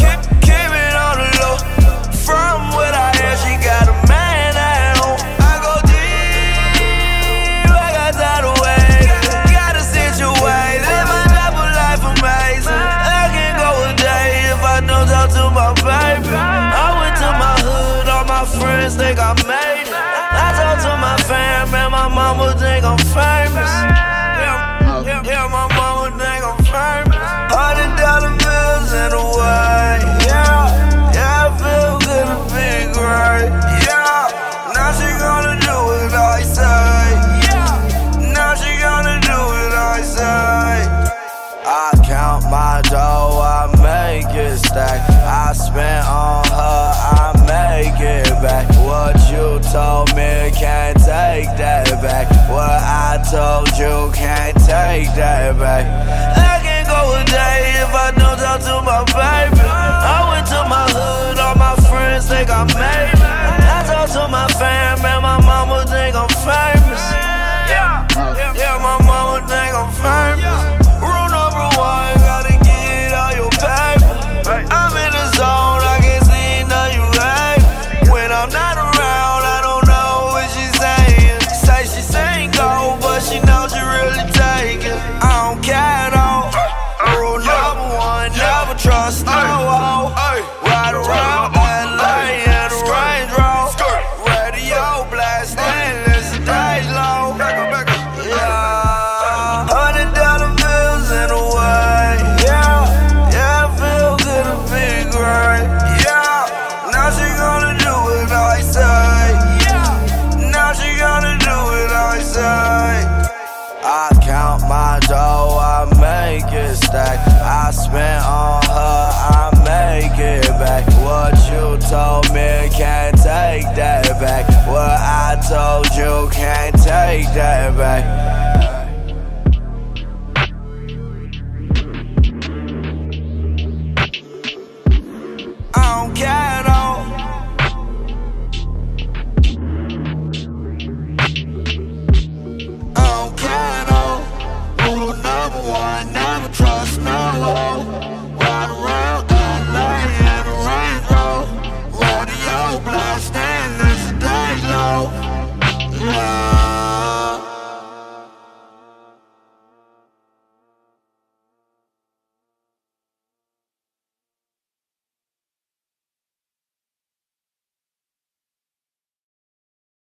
Keep, keep it on the low. From I she got a man at home. I go deep, I got. Got a situation, a life amazing. I can go a day if I don't talk to my baby. I went to my hood, all my friends think I made it. I talk to my fam, and my mama think I'm famous. I spent on her, I make it back. What you told me can't take that back. What I told you can't take that back. I can't go a day if I don't talk to my baby. Trust no hoe. Ride around LA in a Range Rover. Radio blasting, listen days low. Yeah, hundred dollar bills in a way. Yeah, yeah, I feel good to be great. Yeah, now she gonna do what I say. Yeah, now she gonna do what I say. I count my dough, I make it stack. I spent on her, I make it back. What you told me can't take that back. What I told you can't take that back. I don't care.